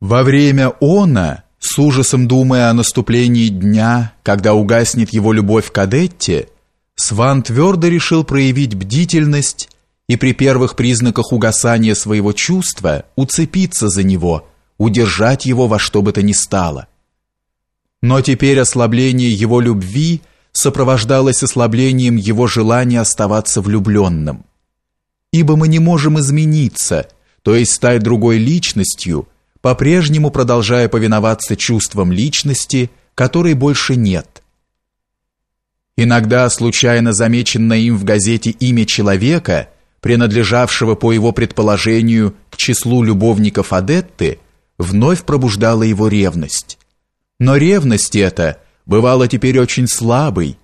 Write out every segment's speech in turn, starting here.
Во время она, с ужасом думая о наступлении дня, когда угаснет его любовь к Адетте, Сван твердо решил проявить бдительность и при первых признаках угасания своего чувства уцепиться за него, удержать его во что бы то ни стало. Но теперь ослабление его любви сопровождалось ослаблением его желания оставаться влюбленным. Ибо мы не можем измениться, то есть стать другой личностью, по-прежнему продолжая повиноваться чувствам личности, которой больше нет. Иногда случайно замеченное им в газете имя человека, принадлежавшего по его предположению к числу любовников Адетты, вновь пробуждало его ревность. Но ревность эта бывала теперь очень слабой,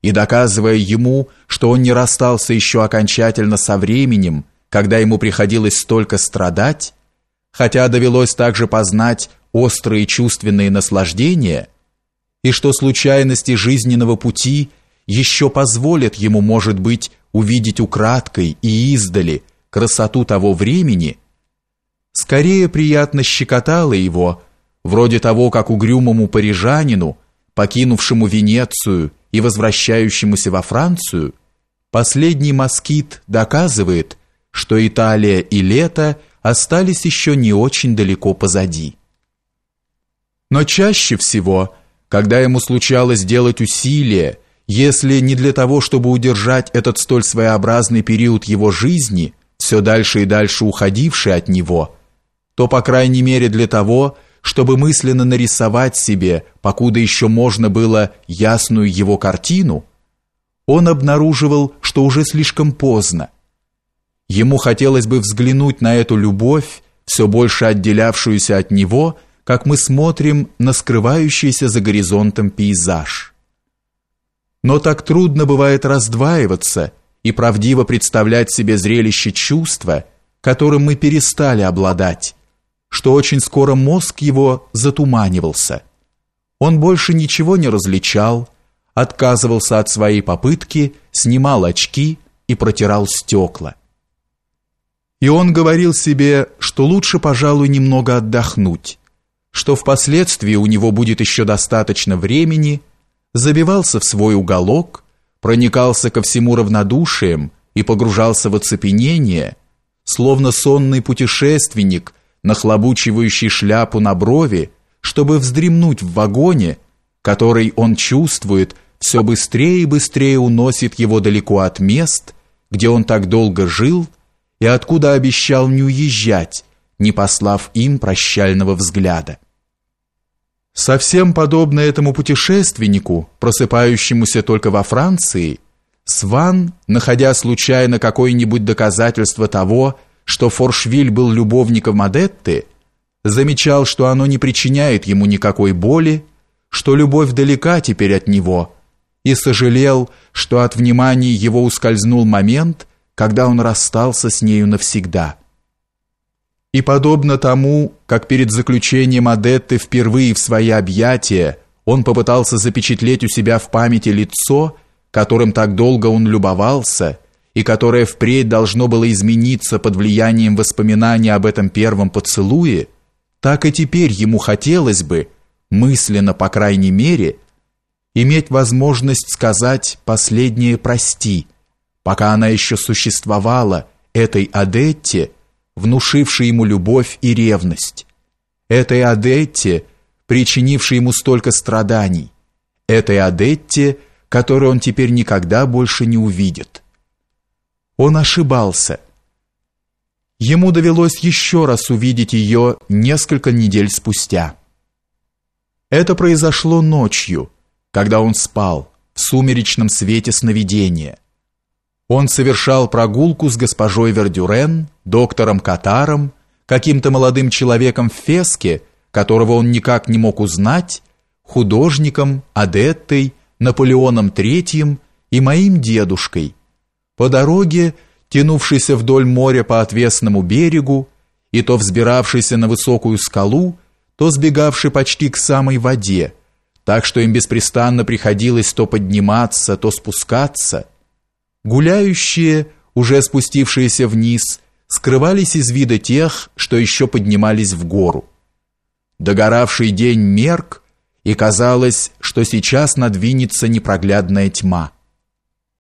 и доказывая ему, что он не расстался еще окончательно со временем, когда ему приходилось столько страдать, хотя довелось также познать острые чувственные наслаждения, и что случайности жизненного пути еще позволят ему, может быть, увидеть украдкой и издали красоту того времени, скорее приятно щекотало его, вроде того, как угрюмому парижанину, покинувшему Венецию и возвращающемуся во Францию, последний москит доказывает, что Италия и лето – остались еще не очень далеко позади. Но чаще всего, когда ему случалось делать усилия, если не для того, чтобы удержать этот столь своеобразный период его жизни, все дальше и дальше уходивший от него, то, по крайней мере, для того, чтобы мысленно нарисовать себе, покуда еще можно было ясную его картину, он обнаруживал, что уже слишком поздно, Ему хотелось бы взглянуть на эту любовь, все больше отделявшуюся от него, как мы смотрим на скрывающийся за горизонтом пейзаж. Но так трудно бывает раздваиваться и правдиво представлять себе зрелище чувства, которым мы перестали обладать, что очень скоро мозг его затуманивался. Он больше ничего не различал, отказывался от своей попытки, снимал очки и протирал стекла. И он говорил себе, что лучше, пожалуй, немного отдохнуть, что впоследствии у него будет еще достаточно времени, забивался в свой уголок, проникался ко всему равнодушием и погружался в оцепенение, словно сонный путешественник, нахлобучивающий шляпу на брови, чтобы вздремнуть в вагоне, который он чувствует, все быстрее и быстрее уносит его далеко от мест, где он так долго жил, и откуда обещал не уезжать, не послав им прощального взгляда. Совсем подобно этому путешественнику, просыпающемуся только во Франции, Сван, находя случайно какое-нибудь доказательство того, что Форшвиль был любовником Адетты, замечал, что оно не причиняет ему никакой боли, что любовь далека теперь от него, и сожалел, что от внимания его ускользнул момент, когда он расстался с нею навсегда. И подобно тому, как перед заключением Адетты впервые в свои объятия он попытался запечатлеть у себя в памяти лицо, которым так долго он любовался, и которое впредь должно было измениться под влиянием воспоминаний об этом первом поцелуе, так и теперь ему хотелось бы, мысленно по крайней мере, иметь возможность сказать последнее «прости», пока она еще существовала, этой Адетте, внушившей ему любовь и ревность, этой Адетте, причинившей ему столько страданий, этой Адетте, которую он теперь никогда больше не увидит. Он ошибался. Ему довелось еще раз увидеть ее несколько недель спустя. Это произошло ночью, когда он спал, в сумеречном свете сновидения. Он совершал прогулку с госпожой Вердюрен, доктором Катаром, каким-то молодым человеком в Феске, которого он никак не мог узнать, художником, Адеттой, Наполеоном III и моим дедушкой. По дороге, тянувшейся вдоль моря по отвесному берегу, и то взбиравшейся на высокую скалу, то сбегавшей почти к самой воде, так что им беспрестанно приходилось то подниматься, то спускаться – Гуляющие, уже спустившиеся вниз, скрывались из вида тех, что еще поднимались в гору. Догоравший день мерк, и казалось, что сейчас надвинется непроглядная тьма.